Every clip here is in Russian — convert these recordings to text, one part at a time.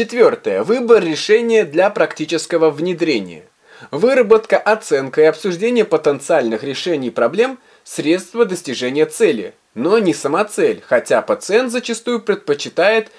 Четвертое. Выбор решения для практического внедрения. Выработка, оценка и обсуждение потенциальных решений проблем – средство достижения цели, но не сама цель, хотя пациент зачастую предпочитает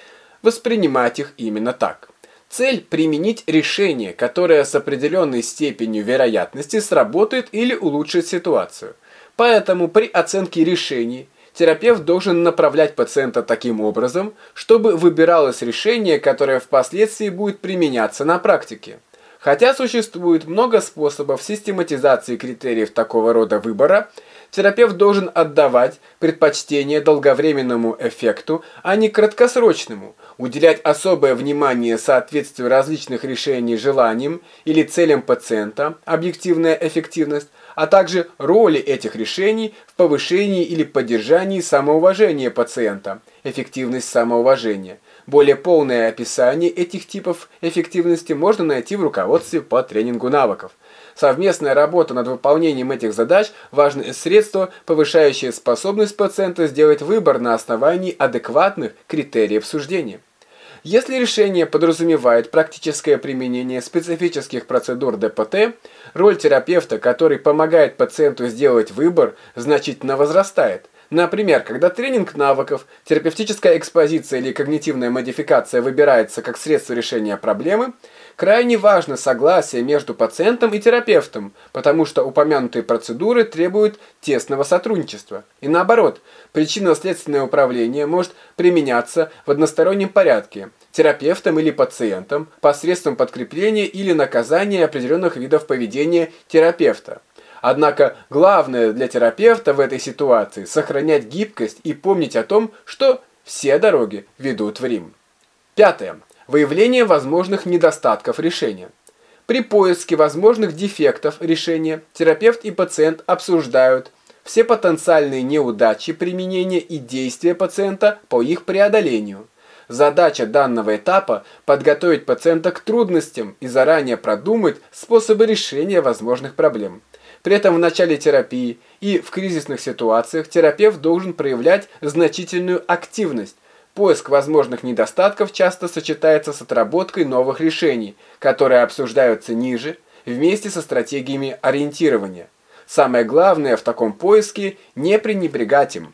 воспринимать их именно так. Цель – применить решение, которое с определенной степенью вероятности сработает или улучшит ситуацию. Поэтому при оценке решений терапевт должен направлять пациента таким образом, чтобы выбиралось решение, которое впоследствии будет применяться на практике. Хотя существует много способов систематизации критериев такого рода выбора, терапевт должен отдавать предпочтение долговременному эффекту, а не краткосрочному, уделять особое внимание соответствию различных решений желаниям или целям пациента, объективная эффективность, а также роли этих решений в повышении или поддержании самоуважения пациента, эффективность самоуважения – более полное описание этих типов эффективности можно найти в руководстве по тренингу навыков. Совместная работа над выполнением этих задач – важное средство, повышающее способность пациента сделать выбор на основании адекватных критериев суждения. Если решение подразумевает практическое применение специфических процедур ДПТ, роль терапевта, который помогает пациенту сделать выбор, значительно возрастает. Например, когда тренинг навыков, терапевтическая экспозиция или когнитивная модификация выбирается как средство решения проблемы, крайне важно согласие между пациентом и терапевтом, потому что упомянутые процедуры требуют тесного сотрудничества. И наоборот, причинно-следственное управление может применяться в одностороннем порядке терапевтом или пациентом посредством подкрепления или наказания определенных видов поведения терапевта. Однако главное для терапевта в этой ситуации – сохранять гибкость и помнить о том, что все дороги ведут в Рим. Пятое. Выявление возможных недостатков решения. При поиске возможных дефектов решения терапевт и пациент обсуждают все потенциальные неудачи применения и действия пациента по их преодолению. Задача данного этапа – подготовить пациента к трудностям и заранее продумать способы решения возможных проблем. При этом в начале терапии и в кризисных ситуациях терапевт должен проявлять значительную активность. Поиск возможных недостатков часто сочетается с отработкой новых решений, которые обсуждаются ниже, вместе со стратегиями ориентирования. Самое главное в таком поиске – не пренебрегать им.